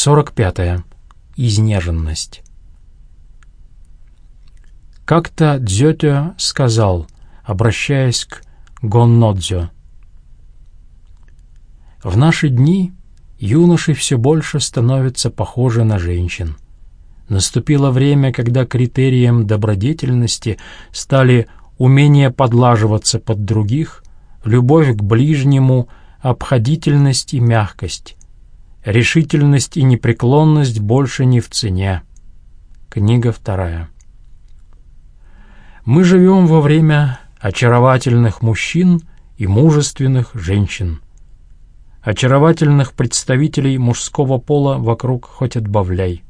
45. -е. Изнеженность. Как-то Дзётё сказал, обращаясь к Гоннодзё, «В наши дни юноши все больше становятся похожи на женщин. Наступило время, когда критерием добродетельности стали умение подлаживаться под других, любовь к ближнему, обходительность и мягкость. Решительность и непреклонность больше не в цене. Книга вторая. Мы живем во время очаровательных мужчин и мужественных женщин. Очаровательных представителей мужского пола вокруг хоть отбавляй.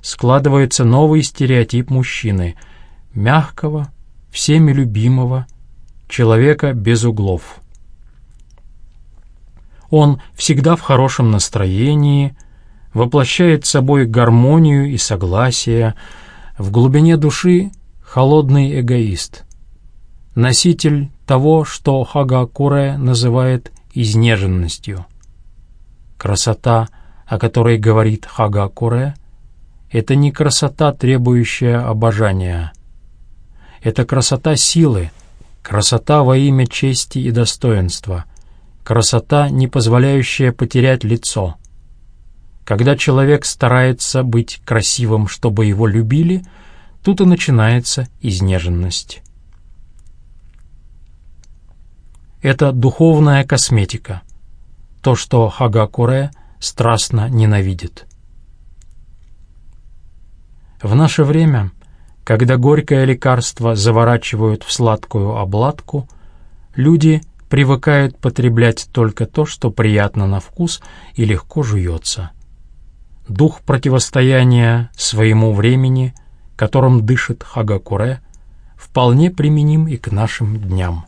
Складывается новый стереотип мужчины, мягкого, всеми любимого, человека без углов. Он всегда в хорошем настроении, воплощает собой гармонию и согласие, в глубине души холодный эгоист, носитель того, что Хагакуре называет изнеженностью. Красота, о которой говорит Хагакуре, это не красота, требующая обожания. Это красота силы, красота во имя чести и достоинства, красота, не позволяющая потерять лицо. Когда человек старается быть красивым, чтобы его любили, тут и начинается изнеженность. Это духовная косметика, то, что Хагакуре страстно ненавидит. В наше время, когда горькое лекарство заворачивают в сладкую обладку, люди привыкают потреблять только то, что приятно на вкус и легко жуется. Дух противостояния своему времени, которым дышит Хагакуре, вполне применим и к нашим дням.